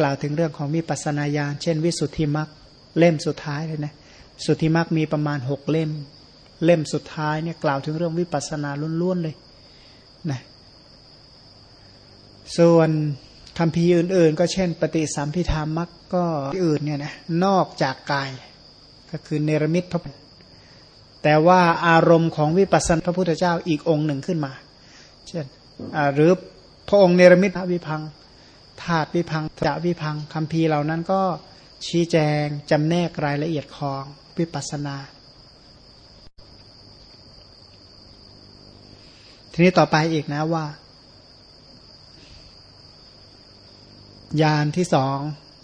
กล่าวถึงเรื่องของวิปัสสนาญาณเช่นวิสุทธิมรรคเล่มสุดท้ายเลยนะสุทธิมรรคมีประมาณหกเล่ม เล่มสุดท้ายเนี่ยกล่าวถึงเรื่องวิปัสสนาล้วนๆเลยนะส่วนคำพีอื่นๆ ก็เช่น ปฏิสัมพิธามักก็อื่นเนี่ยนะนอกจากกาย ก็คือเนรมิตพระแต่ว่าอารมณ์ของวิปัสสนาพระพุทธเจ้าอีกองค์หนึ่งขึ้นมา เช่นหรือพระองค์เนรมิตพระวิพัง ธาตุวิพังจะวิพังคำพีเหล่านั้นก็ชี้แจงจำแนกรายละเอียดของวิปัสนา ทีนี้ต่อไปอีกนะว่า ยานที่สอง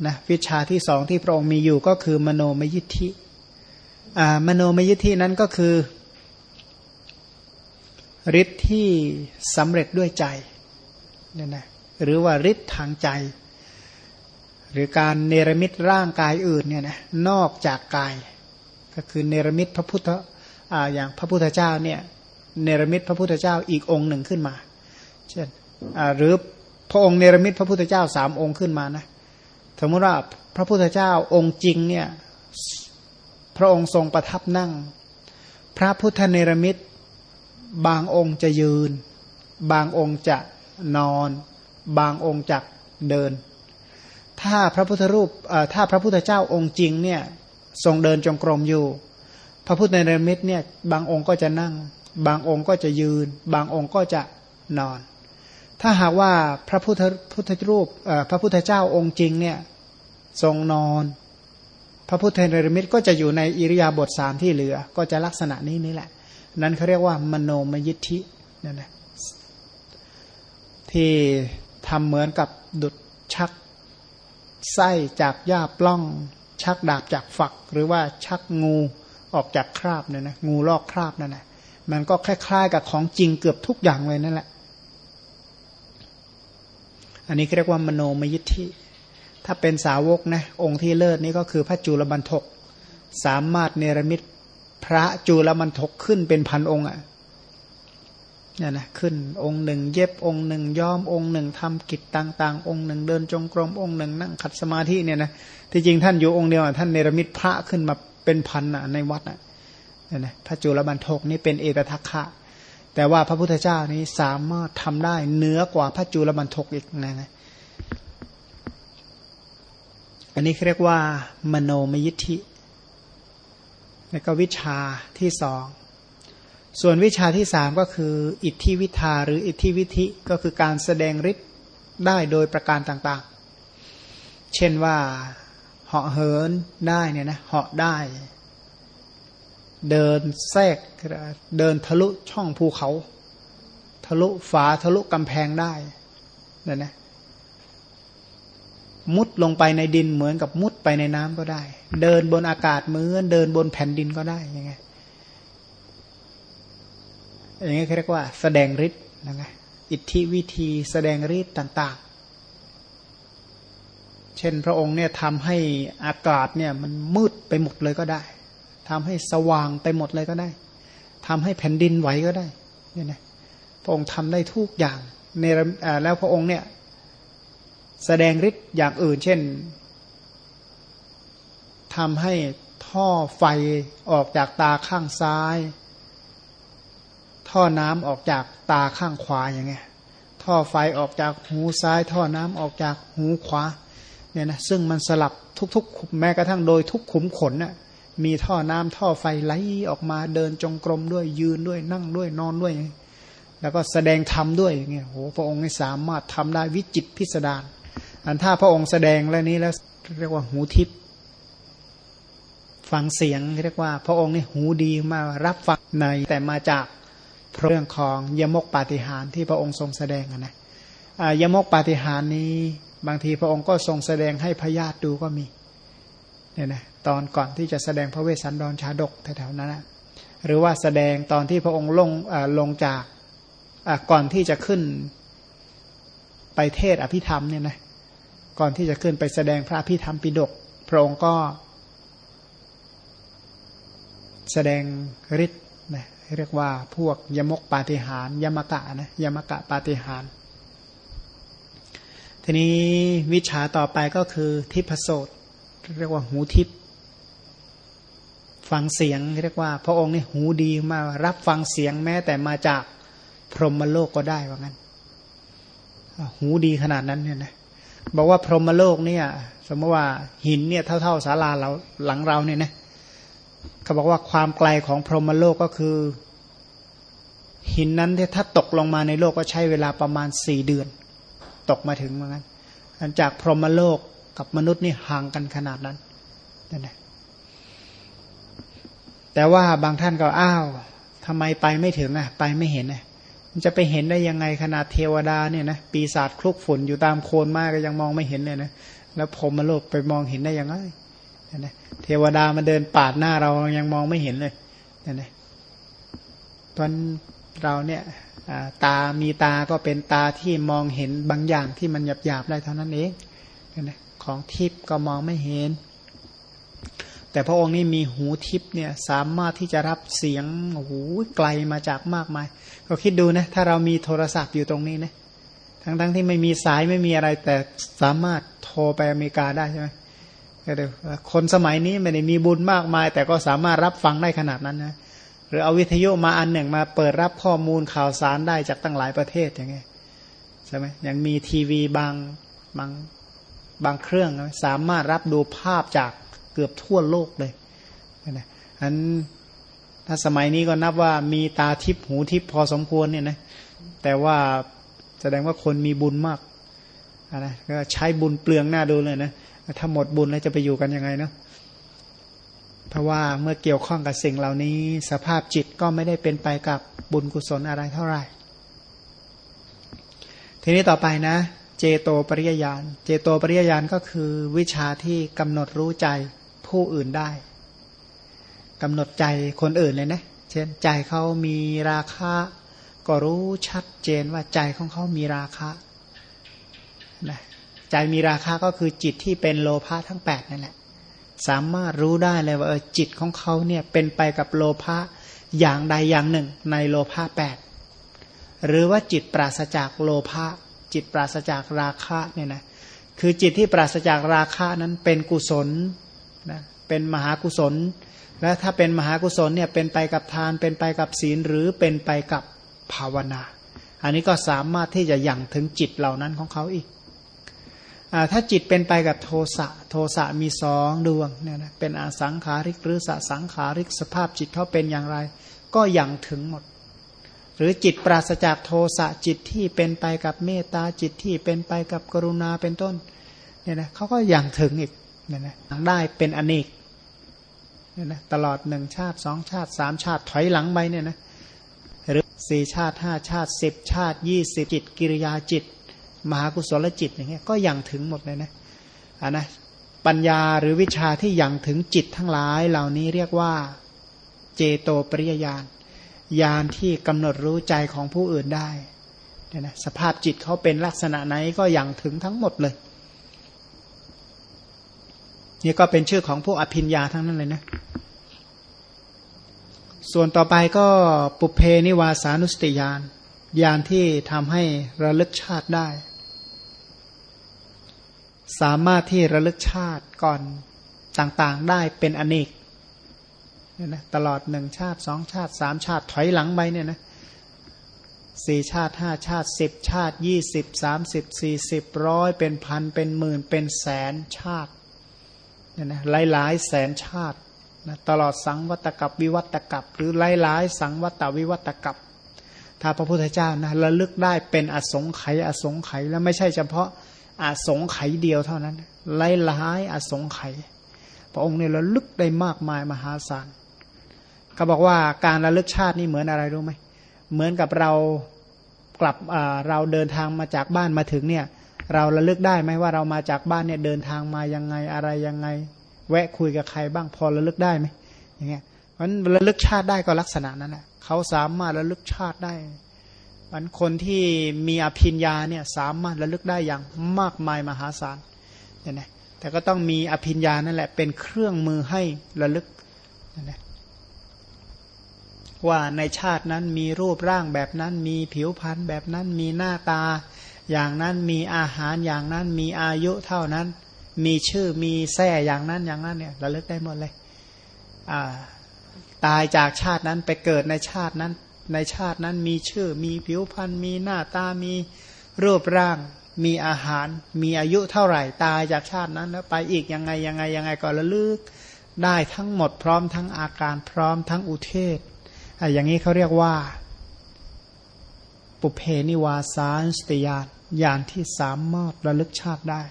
นะวิชาที่สองที่พระองค์มีอยู่ก็คือมโนมยิทธิมโนมยิทธินั้นก็คือฤทธิ์ที่สำเร็จด้วยใจเนี่ยนะ หรือว่าฤทธิ์ทางใจ หรือการเนรมิตร่างกายอื่นเนี่ยนะนอกจากกาย ก็คือเนรมิตพระพุทธออย่างพระพุทธเจ้าเนี่ยเนรมิตพระพุทธเจ้าอีกองค์หนึ่งขึ้นมา เช่นหรือพระองค์เนรมิตพระพุทธเจ้าสามองค์ขึ้นมานะสมมติว่าพระพุทธเจ้าองค์จริงเนี่ยพระองค์ทรงประทับนั่ง พระพุทธเนรมิตบางองค์จะยืน บางองค์จะนอน บางองค์จักเดิน ถ้าพระพุทธรูปถ้าพระพุทธเจ้าองค์จริงเนี่ยทรงเดินจงกรมอยู่ พระพุทธเนรมิตเนี่ยบางองค์ก็จะนั่ง บางองค์ก็จะยืน บางองค์ก็จะนอน ถ้าหากว่าพระพุทธพุทธรูปพระพุทธเจ้าองค์จริงเนี่ยทรงนอน พระพุทธเนรมิตก็จะอยู่ในอิริยาบถสามที่เหลือ ก็จะลักษณะนี้นี่แหละ นั้นเขาเรียกว่ามโนมยิทธินั่นแหละที่ ทำเหมือนกับดุดชัก ไส้จากหญ้าปล้อง ชักดาบจากฝัก หรือว่าชักงูออกจากคราบเนี่ยนะงูลอกคราบนั่นแหละมันก็คล้ายๆกับของจริงเกือบทุกอย่างเลยนั่นแหละ อันนี้เรียกว่ามโนมยิทธิถ้าเป็นสาวกนะองค์ที่เลิศนี่ก็คือพระจุลบรรทก สามารถเนรมิตพระจุลบรรทกขึ้นเป็นพันองค์อะ่ะ เนี่ยนะขึ้นองค์หนึ่ง เย็บองค์หนึ่งย้อมองค์หนึ่งทำกิจต่าง ๆ องค์หนึ่ง เดินจงกรมองค์หนึ่งนั่งขัดสมาธิเนี่ยนะที่จริงท่านอยู่องค์เดียวท่านเนรมิตพระขึ้นมาเป็นพันอะในวัดอะเนี่ยนะพระจุลบรรทกนี่เป็นเอตทัคคะแต่ว่าพระพุทธเจ้านี้สามารถทำได้เหนือกว่าพระจุลบรรทกอีกนะนะอันนี้เรียกว่ามโนมยิทธิแล้วก็วิชาที่สอง ส่วนวิชาที่สามก็คือ อิทธิวิทาหรืออิทธิวิธิก็คือการแสดงฤทธิ์ได้โดยประการต่างๆ เช่นว่าเหาะเหินได้เนี่ยนะเหาะได้ เดินแทรกเดินทะลุช่องภูเขา ทะลุฝาทะลุกำแพงได้นั่นนะมุดลงไปในดินเหมือนกับมุดไปในน้ำก็ได้ เดินบนอากาศเหมือนเดินบนแผ่นดินก็ได้ยังไง อย่างนี้เขาเรียกว่า แสดงฤทธิ์นะไงอิทธิวิธีแสดงฤทธิ์ต่าง ๆ เช่นพระองค์เนี่ยทำให้อากาศเนี่ยมันมืดไปหมดเลยก็ได้ทำให้สว่างไปหมดเลยก็ได้ทำให้แผ่นดินไหวก็ได้เนี่ยนะพระองค์ทำได้ทุกอย่างในแล้วพระองค์เนี่ยแสดงฤทธิ์อย่างอื่น เช่นทำให้ท่อไฟออกจากตาข้างซ้าย ท่อน้ำออกจากตาข้างขวาอย่างเงี้ยท่อไฟออกจากหูซ้าย ท่อน้ำออกจากหูขวาเนี่ยนะซึ่งมันสลับทุกๆ แม้กระทั่งโดยทุกขุมขนน่ะมีท่อน้ำท่อไฟไหลออกมาเดินจงกรมด้วยยืนด้วยนั่งด้วยนอนด้วย แล้วก็แสดงธรรมด้วยอย่างเงี้ยโหพระองค์สามารถทำได้วิจิตพิสดารอันถ้าพระองค์แสดงแล้วนี้แล้วเรียกว่าหูทิพย์ฟังเสียงเรียกว่า พระองค์นี่หูดีมารับฟังในแต่มาจาก เรื่องของยมกปาฏิหารที่พระองค์ทรงแสดงนะยมกปาฏิหารนี้บางทีพระองค์ก็ทรงแสดงให้พญาติดูก็มีเนี่ยนะตอนก่อนที่จะแสดงพระเวสสันดรชาดกแถวๆนั้นนะหรือว่าแสดงตอนที่พระองค์ลงลงจากก่อนที่จะขึ้นไปเทศอภิธรรมเนี่ยนะก่อนที่จะขึ้นไปแสดงพระอภิธรรมปิดก พระองค์ก็ แสดงฤทธิ์นะ เรียกว่าพวกยมกปาฏิหารยมกะนะยมกะปาฏิหารทีนี้วิชาต่อไปก็คือทิพโสตเรียกว่าหูทิพฟังเสียงเรียกว่า พระองค์นี่หูดีมารับฟังเสียงแม้แต่มาจากพรหมโลกก็ได้ว่างั้น หูดีขนาดนั้นเนี่ยนะบอกว่าพรหมโลกเนี่ย สมมติว่าหินเนี่ยเท่า ๆศาลาเราหลังเราเนี่ยนะ เขาบอกว่าความไกลของพรหมโลกก็คือ หินนั้นถ้าตกลงมาในโลกก็ใช้เวลาประมาณสี่เดือน ตกมาถึงเหมือนกันจากพรหมโลกกับมนุษย์นี่ห่างกันขนาดนั้นนั่นแหละแต่ว่าบางท่านก็อ้าวทำไมไปไม่ถึงอะ ไปไม่เห็นอะมันจะไปเห็นได้ยังไงขนาดเทวดาเนี่ยนะปีศาจคลุกฝุ่นอยู่ตามโคนมากก็ยังมองไม่เห็นเลยนะแล้วผมมโลกไปมองเห็นได้ยังไง นะเทวดามาเดินปาดหน้าเรายังมองไม่เห็นเลยนะนะตอนเราเนี่ยตามีตาก็เป็นตาที่มองเห็นบางอย่างที่มันหยาบๆได้เท่านั้นเองนะของทิพย์ก็มองไม่เห็น แต่พระองค์นี่มีหูทิพย์เนี่ยสามารถที่จะรับเสียงโอ้โหไกลมาจากมากมาย ก็คิดดูนะถ้าเรามีโทรศัพท์อยู่ตรงนี้นะทั้งๆทที่ไม่มีสายไม่มีอะไรแต่สามารถโทรไปอเมริกาได้ใช่ไหม เดี๋ยวคนสมัยนี้ไม่ได้มีบุญมากมาย แต่ก็สามารถรับฟังได้ขนาดนั้นนะหรือเอาวิทยุมาอันหนึ่งมาเปิดรับข้อมูลข่าวสารได้จากตั้งหลายประเทศอย่างเงี้ยใช่ไหมยังมีทีวีบางบางบางเครื่องสามารถรับดูภาพจากเกือบทั่วโลกเลยนะอันถ้าสมัยนี้ก็นับว่ามีตาทิพหูทิพพอสมควรเนี่ยนะแต่ว่าแสดงว่าคนมีบุญมากนะก็ใช้บุญเปลืองหน้าดูเลยนะ ถ้าหมดบุญแล้วจะไปอยู่กันยังไงเนาะเพราะว่าเมื่อเกี่ยวข้องกับสิ่งเหล่านี้ สภาพจิตก็ไม่ได้เป็นไปกับบุญกุศลอะไรเท่าไหร่ ทีนี้ต่อไปนะ เจโตปริยญาณ เจโตปริยญาณก็คือวิชาที่กำหนดรู้ใจผู้อื่นได้กำหนดใจคนอื่นเลยนะ เช่นใจเขามีราคะ ก็รู้ชัดเจนว่าใจของเขามีราคะนะ ใจมีราคะก็คือจิตที่เป็นโลภะทั้งแปดนั่นแหละ สามารถรู้ได้เลยว่าจิตของเขาเนี่ยเป็นไปกับโลภะอย่างใดอย่างหนึ่ง ในโลภะแปดหรือว่าจิตปราศจากโลภะจิตปราศจากราคะเนี่ยนะคือจิตที่ปราศจากราคะนั้นเป็นกุศลนะเป็นมหากุศล และถ้าเป็นมหากุศลเนี่ยเป็นไปกับทานเป็นไปกับศีลหรือเป็นไปกับภาวนา อันนี้ก็สามารถที่จะยั่งถึงจิตเหล่านั้นของเขาอีก ถ้าจิตเป็นไปกับโทสะ โทสะมีสองดวงเนี่ยนะเป็นอสังขาริกหรือสสังขาริกสภาพจิตเขาเป็นอย่างไร ก็อยังถึงหมด หรือจิตปราศจากโทสะจิตที่เป็นไปกับเมตตาจิตที่เป็นไปกับกรุณาเป็นต้นเนี่ยนะเขาก็อยังถึงอีกเนี่ยนะได้เป็นอเนกเนี่ยนะตลอดหนึ่งชาติสองชาติสามชาติถอยหลังไปเนี่ยนะหรือสี่ชาติห้าชาติสิบชาติยี่สิบจิตกิริยาจิต มหากุศลจิตอย่างเงี้ยก็ยังถึงหมดเลยนะอ่านะปัญญาหรือวิชาที่ยังถึงจิตทั้งหลายเหล่านี้เรียกว่าเจโตปริยญาณญาณที่กำหนดรู้ใจของผู้อื่นได้เนี่ยนะสภาพจิตเขาเป็นลักษณะไหนก็ยังถึงทั้งหมดเลยนี่ก็เป็นชื่อของพวกอภินญาทั้งนั้นเลยนะส่วนต่อไปก็ปุเพนิวาสานุสติญาณ ญาณที่ทำให้ระลึกชาติได้ สามารถที่ระลึกชาติก่อนต่างๆได้เป็นอเนกเนี่ยนะตลอดหนึ่งชาติสองชาติสามชาติถอยหลังไปเนี่ยนะสี่ชาติห้าชาติสิบชาติยี่สิบสามสิบสี่สิบร้อยเป็นพันเป็นหมื่นเป็นแสนชาติเนี่ยนะหลายหลายแสนชาตินะตลอดสังวัตกับวิวัตกับ หรือหลายหลายสังวัตวิวัตกับ ถ้าพระพุทธเจ้านะระลึกได้เป็นอสงไขยอสงไขยแล้วไม่ใช่เฉพาะอสงไขยเดียวเท่านั้นหลายหลายอสงไขยพระองค์เนี่ยระลึกได้มากมายมหาศาลเขาบอกว่าการระลึกชาตินี่เหมือนอะไรรู้ไหมเหมือนกับเรากลับเราเดินทางมาจากบ้านมาถึงเนี่ย เราระลึกได้ไหมว่าเรามาจากบ้านเนี่ยเดินทางมายังไงอะไรยังไง แวะคุยกับใครบ้างพอระลึกได้ไหมอย่างเงี้ย มันระลึกชาติได้ก็ลักษณะนั้นแหละเขาสามารถระลึกชาติได้มันคนที่มีอภิญญาเนี่ยสามารถระลึกได้อย่างมากมายมหาศาลเนี่ยนะแต่ก็ต้องมีอภิญญานั่นแหละเป็นเครื่องมือให้ระลึกนะว่าในชาตินั้นมีรูปร่างแบบนั้น มีผิวพรรณแบบนั้นมีหน้าตา อย่างนั้นมีอาหารอย่างนั้นมีอายุเท่านั้น มีชื่อมีแท่อย่างนั้นอย่างนั้นเนี่ยระลึกได้หมดเลยอ่า ตายจากชาตินั้นไปเกิดในชาตินั้น ในชาตินั้นมีชื่อ มีผิวพรรณมีหน้าตามีรูปร่าง มีอาหาร มีอายุเท่าไหร่ ตายจากชาตินั้นแล้วไปอีกยังไงยังไงยังไงก็ระลึกได้ทั้งหมดพร้อมทั้งอาการพร้อมทั้งอุเทศอย่างนี้เขาเรียกว่า ปุเพนิวาสานสติยานญาณที่สามารถระลึกชาติได้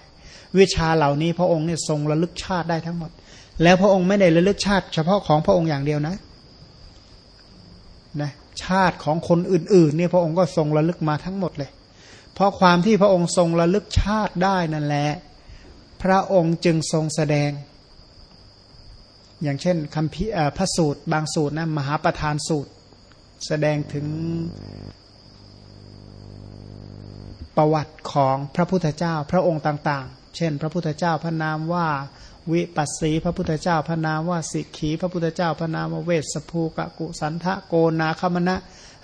วิชาเหล่านี้พระองค์เนี่ยทรงระลึกชาติได้ทั้งหมด แล้วพระองค์ไม่ได้ระลึกชาติ เฉพาะของพระองค์อย่างเดียวนะนะชาติของคนอื่นๆเนี่ยพระองค์ก็ทรงระลึกมาทั้งหมดเลย เพราะความที่พระองค์ทรงระลึกชาติได้นั่นแหละ พระองค์จึงทรงแสดง อย่างเช่นคำพิพระสูตร บางสูตรนะมหาประธานสูตร แสดงถึงประวัติของพระพุทธเจ้า พระองค์ต่าง ๆ เช่น พระพุทธเจ้าพระนามว่า วิปัสสีพระพุทธเจ้าพระนามว่าสิกขีพระพุทธเจ้าพระนามว่าเวสภูกะกุสันทะโกนาคมณะ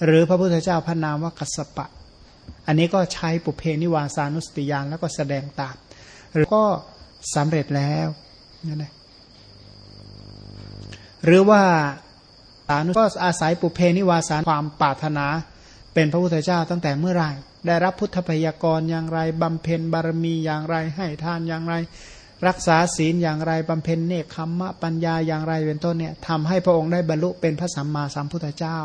หรือพระพุทธเจ้าพระนามว่ากัสปะ อันนี้ก็ใช้ปุเพนิวาสานุสติยานแล้วก็แสดงตามหรือก็สำเร็จแล้วนั่นแหละหรือว่าสานุก็อาศัยปุเพนิวาสานความปรารถนา เป็นพระพุทธเจ้าตั้งแต่เมื่อไหร่ได้รับพุทธพยากรอย่างไรบำเพ็ญบารมีอย่างไรให้ทานอย่างไร รักษาศีลอย่างไรบำเพ็ญเนคขมมะปัญญาอย่างไรเป็นต้นเนี่ยทำให้พระองค์ได้บรรลุเป็นพระสัมมาสัมพุทธเจ้า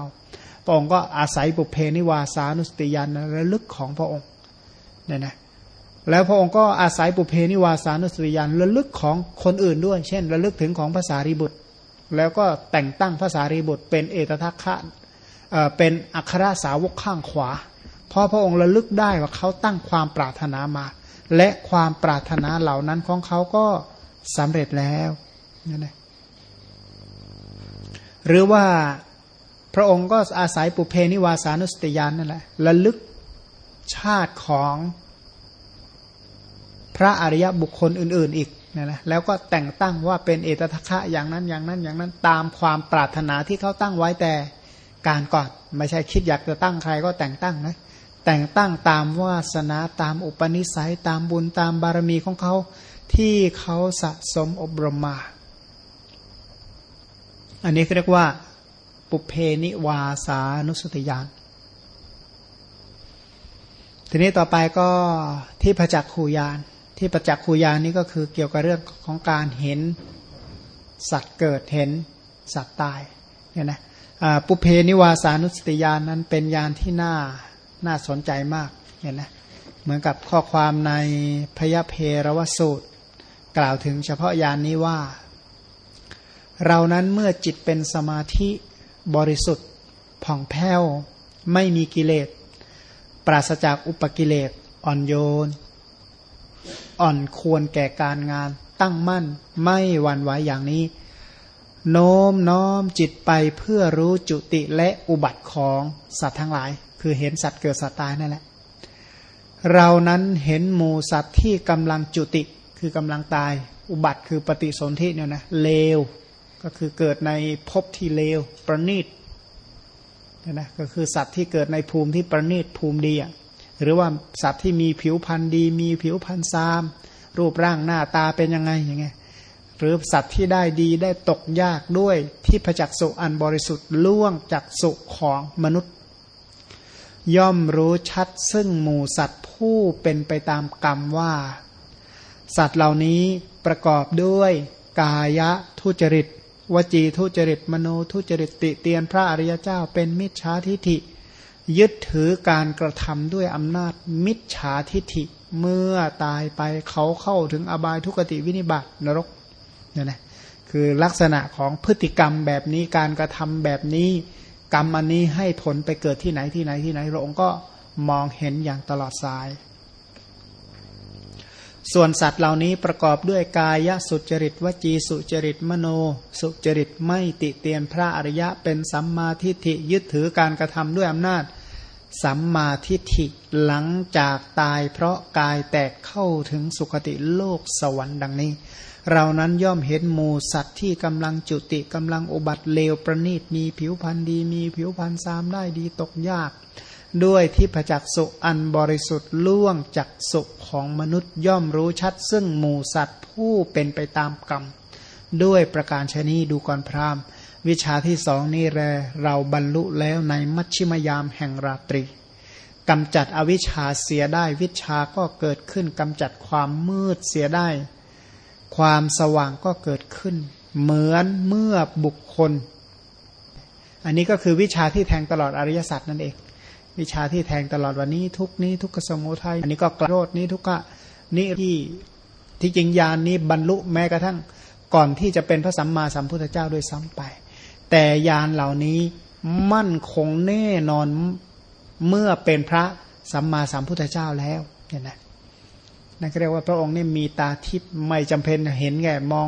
พระองค์ก็อาศัยบุเพนิวาสานุสติยานระลึกของพระองค์เนี่ยนะแล้วพระองค์ก็อาศัยบุเพนิวาสานุสติยานระลึกของคนอื่นด้วย เช่น ระลึกถึงของภาษารีบุตร แล้วก็แต่งตั้งภาษารีบุตร เป็นเอตทัคคะเป็นอัครสาวกข้างขวา เพราะพระองค์ระลึกได้ว่าเขาตั้งความปรารถนามา และความปรารถนาเหล่านั้นของเขาก็สำเร็จแล้วนั่นเองหรือว่าพระองค์ก็อาศัยปุเพนิวาสานุสติยานนั่นแหละระลึกชาติของพระอริยบุคคลอื่น ๆ อีกนะนะแล้วก็แต่งตั้งว่าเป็นเอตทัคคะอย่างนั้นอย่างนั้นอย่างนั้นตามความปรารถนาที่เขาตั้งไว้แต่การก่อน ไม่ใช่คิดอยากจะตั้งใครก็แต่งตั้งนะ แต่งตั้งตามวาสนาตามอุปนิสัยตามบุญตามบารมีของเขาที่เขาสะสมอบรมมา อันนี้เรียกว่า ปุเพนิวาสานุสติยานทีนี้ต่อไปก็ที่ประจักขูยานที่ประจักขูยานนี่ก็คือเกี่ยวกับเรื่องของการเห็นสัตว์เกิดเห็นสัตว์ตายเนี่ยนะปุเพนิวาสานุสติยานนั้นเป็นยานที่น่า น่าสนใจมากเห็นนะเหมือนกับข้อความในพยเพรวสูตร กล่าวถึงเฉพาะยานนี้ว่า เรานั้นเมื่อจิตเป็นสมาธิบริสุทธิ์ผ่องแผ้ว ไม่มีกิเลส ปราศจากอุปกิเลส อ่อนโยน อ่อนควรแก่การงานตั้งมั่นไม่หวั่นไหวอย่างนี้ โน้มน้อมจิตไปเพื่อรู้จุติและอุบัติของสัตว์ทั้งหลาย คือเห็นสัตว์เกิดสัตว์ตายนั่นแหละ เรานั้นเห็นหมูสัตว์ที่กำลังจุติคือกำลังตาย อุบัติคือปฏิสนธิเนี่ยนะเลวก็คือเกิดในภพที่เลวประณีตเนี่ยนะก็คือสัตว์ที่เกิดในภูมิที่ประณีตภูมิดีอะหรือว่าสัตว์ที่มีผิวพรรณดี มีผิวพรรณซาม รูปร่างหน้าตาเป็นยังไงอย่างเงี้ยหรือสัตว์ที่ได้ดีได้ตกยากด้วยที่พระจักสุอันบริสุทธิ์ล่วงจากสุของมนุษย์ ย่อมรู้ชัดซึ่งหมู่สัตว์ผู้เป็นไปตามกรรมว่า สัตว์เหล่านี้ประกอบด้วยกายะทุจริต วจีทุจริต มโนทุจริตติเตียนพระอริยเจ้าเป็นมิจฉาทิฐิ ยึดถือการกระทำด้วยอำนาจมิจฉาทิฐิเมื่อตายไปเขาเข้าถึงอบายทุกติวินิบัตินรกเนี่ยนะคือลักษณะของพฤติกรรมแบบนี้การกระทำแบบนี้ กรรมอันนี้ให้ผลไปเกิดที่ไหนที่ไหนที่ไหนพระองค์ก็มองเห็นอย่างตลอดสาย ส่วนสัตว์เหล่านี้ประกอบด้วยกายสุจริตวจีสุจริตมโน สุจริตไม่ติเตียนพระอริยะเป็นสัมมาทิฏฐิยึดถือการกระทำด้วยอำนาจ สัมมาทิฏฐิหลังจากตายเพราะกายแตกเข้าถึงสุคติโลกสวรรค์ดังนี้ เรานั้นย่อมเห็นหมูสัตว์ที่กำลังจุติกำลังอุบัติเลวประณีตมีผิวพันธ์ดี มีผิวพันธ์ซามได้ดีตกยาก ด้วยที่ประจักษุอันบริสุทธิ์ล่วงจักสุของมนุษย์ย่อมรู้ชัด ซึ่งหมูสัตว์ผู้เป็นไปตามกรรม ด้วยประการชนีดูก่อนพราม วิชาที่สองนี่แรเราบรรลุแล้วในมัชชิมยามแห่งราตรีกำจัดอวิชชาเสียได้วิชาก็เกิดขึ้นกำจัดความมืดเสียได้ ความสว่างก็เกิดขึ้น เหมือนเมื่อบุคคล อันนี้ก็คือวิชาที่แทงตลอดอริยสัจนั่นเอง วิชาที่แทงตลอดวันนี้ทุกนี้ทุกขสมุทัยอันนี้ก็กรโรดนี้ทุกขะนี่ที่ที่จริงญาณนี้บรรลุแม้กระทั่งก่อนที่จะเป็นพระสัมมาสัมพุทธเจ้าด้วยซ้ำไป แต่ญาณเหล่านี้มั่นคงแน่นอนเมื่อเป็นพระสัมมาสัมพุทธเจ้าแล้วเนี่ยนะนั่นเรียกว่าพระองค์นี่มีตาทิพย์ไม่จำเป็นเห็นแค่มอง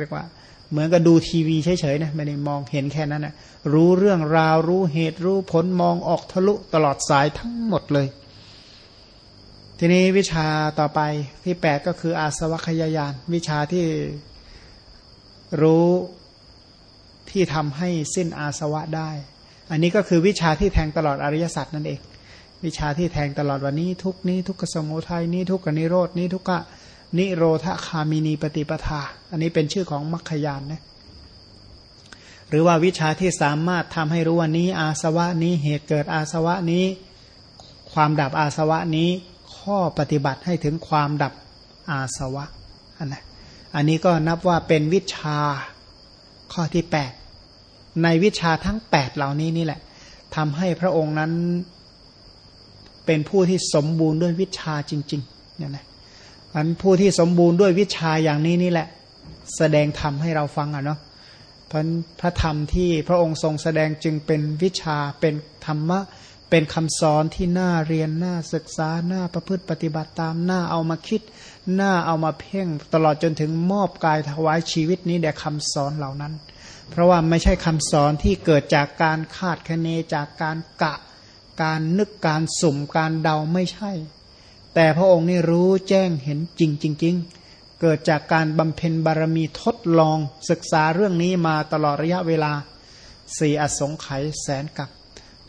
เรียกว่า เหมือนกับดูทีวีเฉยๆนะไม่ได้มองเห็นแค่นั้นนะรู้เรื่องราวรู้เหตุรู้ผลมองออกทะลุตลอดสายทั้งหมดเลย ทีนี้วิชาต่อไปที่แปดก็คืออาสวัคยายาน วิชาที่รู้ ที่ทำให้สิ้นอาสวะได้ อันนี้ก็คือวิชาที่แทงตลอดอริยสัจนั่นเอง วิชาที่แทงตลอดวันนี้ ทุกนี้ทุกขสมุทัยนี้ทุกขนิโรดนี้ทุกขนิโรธคามินีปฏิปทา อันนี้เป็นชื่อของมัคคยานนะหรือว่าวิชาที่สามารถทำให้รู้ว่านี้ อาสวะนี้เหตุเกิดอาสวะนี้ ความดับอาสวะนี้ ข้อปฏิบัติให้ถึงความดับอาสวะอันนะอันนี้ก็นับว่าเป็นวิชาข้อที่ 8 ในวิชาทั้งแปดเหล่านี้นี่แหละทำให้พระองค์นั้นเป็นผู้ที่สมบูรณ์ด้วยวิชาจริงๆเนี่ยนะอันผู้ที่สมบูรณ์ด้วยวิชาอย่างนี้นี่แหละ แสดงธรรมให้เราฟังอะเนาะเพราะพระธรรมที่พระองค์ทรงแสดงจึงเป็นวิชาเป็นธรรมะเป็นคำสอนที่น่าเรียนน่าศึกษาน่าประพฤติปฏิบัติตามน่าเอามาคิดน่าเอามาเพ่งตลอดจนถึงมอบกายถวายชีวิตนี้แด่คำสอนเหล่านั้น เพราะว่าไม่ใช่คำสอนที่เกิดจากการคาดคะเนจากการกะ การนึกการสุ่มการเดาไม่ใช่ แต่พระองค์นี่รู้แจ้งเห็นจริงจริงเกิดจากการบำเพ็ญบารมีทดลองศึกษาเรื่องนี้มาตลอดระยะเวลาสี่อสงไขยแสนกับ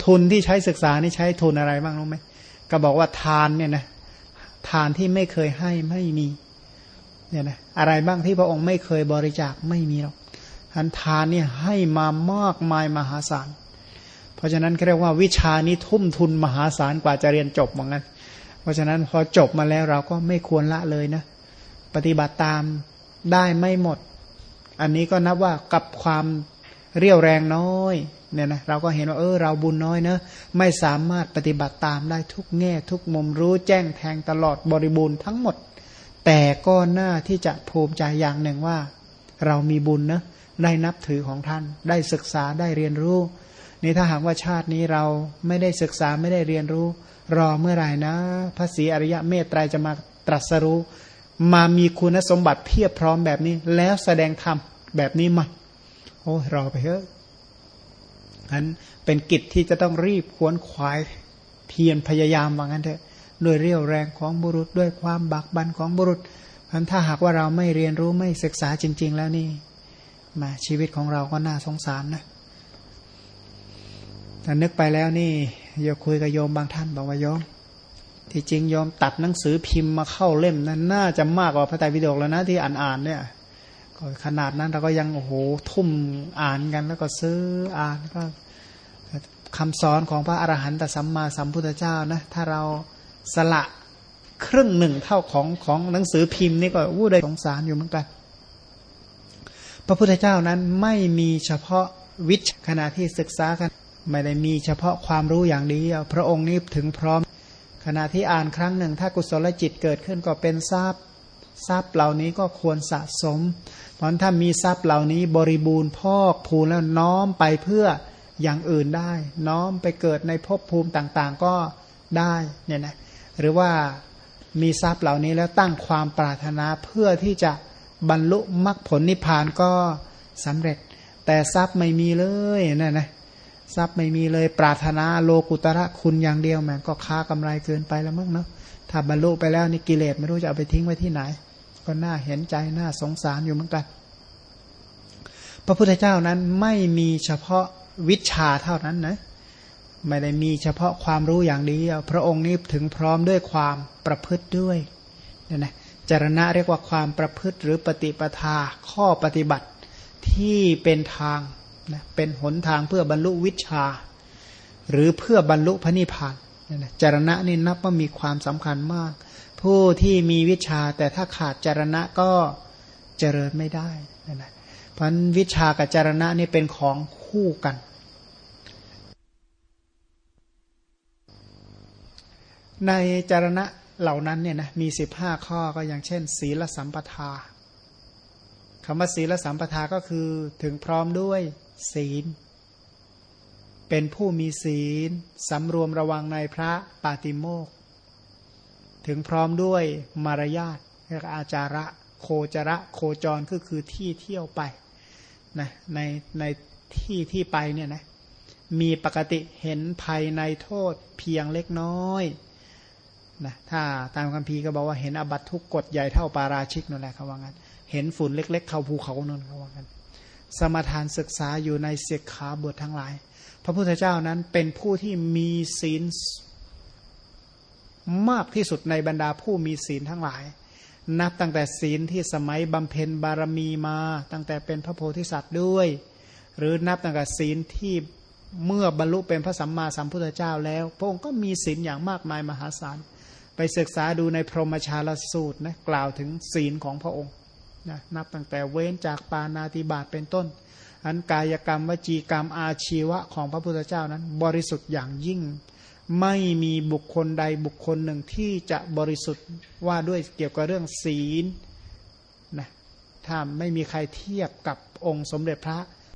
ทุนที่ใช้ศึกษานี่ใช้ทุนอะไรบ้างรู้ไหมก็บอกว่าทานเนี่ยนะทานที่ไม่เคยให้ไม่มีเนี่ยนะอะไรบ้างที่พระองค์ไม่เคยบริจาคไม่มีหรอก อันทานนี่ให้มามากมายมหาศาล เพราะฉะนั้นเรียกว่าวิชานี้ทุ่มทุนมหาศาลกว่าจะเรียนจบเหมือนกันเพราะฉะนั้นพอจบมาแล้วเราก็ไม่ควรละเลยนะ ปฏิบัติตามได้ไม่หมด อันนี้ก็นับว่ากับความเรียวแรงน้อยเนี่ยนะเราก็เห็นว่าเออเราบุญน้อยเนะไม่สามารถปฏิบัติตามได้ทุกแง่ ทุกมุมรู้แจ้งแทงตลอดบริบูรณ์ทั้งหมด แต่ก็น่าที่จะภูมิใจอย่างหนึ่งว่า เรามีบุญนะ ได้นับถือของท่าน ได้ศึกษาได้เรียนรู้ นี่ถ้าหากว่าชาตินี้เราไม่ได้ศึกษาไม่ได้เรียนรู้ รอเมื่อไหร่นะ พระศรีอริยะเมตไตรจะมาตรัสรู้ มามีคุณสมบัติเพียบพร้อมแบบนี้ แล้วแสดงธรรมแบบนี้มาโอ้รอไปเถอะอันเป็นกิจที่จะต้องรีบควนขวายเพียรพยายามว่างั้นเถอะด้วยเรี่ยวแรงของบุรุษด้วยความบักบันของบุรุษอันถ้าหากว่าเราไม่เรียนรู้ไม่ศึกษาจริง ๆ แล้วนี่ มาชีวิตของเราก็น่าสงสารนะแต่นึกไปแล้วนี่โยคุยกับโยมบางท่านบอกว่าโยม ที่จริงโยมตัดหนังสือพิมพ์มาเข้าเล่มนั้นน่าจะมากกว่าพระไตรปิฎกแล้วนะที่อ่านๆเนี่ยก็ขนาดนั้นเราก็ยังโอ้โหทุ่มอ่านกัน แล้วก็ซื้ออ่านก็คำสอนของพระอรหันตสัมมาสัมพุทธเจ้านะถ้าเราสละครึ่งหนึ่งเท่าของของหนังสือพิมพ์นี่ก็วู้ได้สงสารอยู่เหมือนกัน ระพุทธเจ้านั้นไม่มีเฉพาะวิชขณะที่ศึกษากัน ไม่ได้มีเฉพาะความรู้อย่างเดียวพระองค์นี้ถึงพร้อม ขณะที่อ่านครั้งหนึ่ง ถ้ากุศลจิตเกิดขึ้นก็เป็นทรัพย์ทรัพย์เหล่านี้ก็ควรสะสม เพราะถ้ามีทรัพย์เหล่านี้บริบูรณ์พอกพูนแล้วน้อมไปเพื่ออย่างอื่นได้ น้อมไปเกิดในภพภูมิต่างๆก็ได้เนี่ยนะหรือว่ามีทรัพย์เหล่านี้แล้วตั้งความปรารถนาเพื่อที่จะ บรรลุมรรคผลนิพพานก็สำเร็จ แต่ทรัพย์ไม่มีเลยนะนะทรัพย์ไม่มีเลยปรารถนาโลกุตระคุณอย่างเดียวแม่ก็ค้ากำไรเกินไปแล้วมั้งเนาะถ้าบรรลุไปแล้วนี่กิเลสไม่รู้จะเอาไปทิ้งไว้ที่ไหน ก็น่าเห็นใจน่าสงสารอยู่เหมือนกัน พระพุทธเจ้านั้นไม่มีเฉพาะวิชาเท่านั้นนะไม่ได้มีเฉพาะความรู้อย่างเดียวพระองค์นี้ถึงพร้อมด้วยความประพฤติด้วยเนี่ยนะ จารณะเรียกว่าความประพฤติหรือปฏิปทาข้อปฏิบัติที่เป็นทางนะเป็นหนทางเพื่อบรรลุวิชา หรือเพื่อบรรลุพระนิพพานจารณะนี่นับว่ามีความสำคัญมาก ผู้ที่มีวิชาแต่ถ้าขาดจารณะก็เจริญไม่ได้นะเพราะวิชากับจารณะนี่เป็นของคู่กัน ในจารณะ เหล่านั้นเนี่ยนะมีสิบห้าข้อก็อย่างเช่น ศีลสัมปทาคำว่าศีลสัมปทาก็คือถึงพร้อมด้วยศีล เป็นผู้มีศีลสำรวมระวังในพระปาติโมกถึงพร้อมด้วยมารยาทเรียกอาจาระ โคจระ โคจรก็คือที่เที่ยวไปนะในในที่ที่ไปเนี่ยนะมีปกติเห็นภัยในโทษเพียงเล็กน้อย นะถ้าตามคัมภีก็บอกว่าเห็นอบัตทุกกฎใหญ่เท่าปาราชิกนั่นแหละเขาว่างั้น เห็นฝุ่นเล็ก ๆ เข้าภูเขานั่นเขาว่างั้น สมทานศึกษาอยู่ในเสกขาบททั้งหลาย พระพุทธเจ้านั้นเป็นผู้ที่มีศีลมากที่สุดในบรรดาผู้มีศีลทั้งหลาย นับตั้งแต่ศีลที่สมัยบำเพ็ญบารมีมา ตั้งแต่เป็นพระโพธิสัตว์ด้วย หรือนับตั้งแต่ศีลที่เมื่อบรรลุเป็นพระสัมมาสัมพุทธเจ้าแล้ว พระองค์ก็มีศีลอย่างมากมายมหาศาล ไปศึกษาดูในพรหมชาลสูตรนะกล่าวถึงศีลของพระองค์นะนับตั้งแต่เว้นจากปานาติบาตเป็นต้น อันกายกรรมวจีกรรมอาชีวะของพระพุทธเจ้านั้น บริสุทธิ์อย่างยิ่ง ไม่มีบุคคลใดบุคคลหนึ่งที่จะบริสุทธิ์ว่าด้วยเกี่ยวกับเรื่องศีลนะถ้าไม่มีใครเทียบกับองค์สมเด็จพระ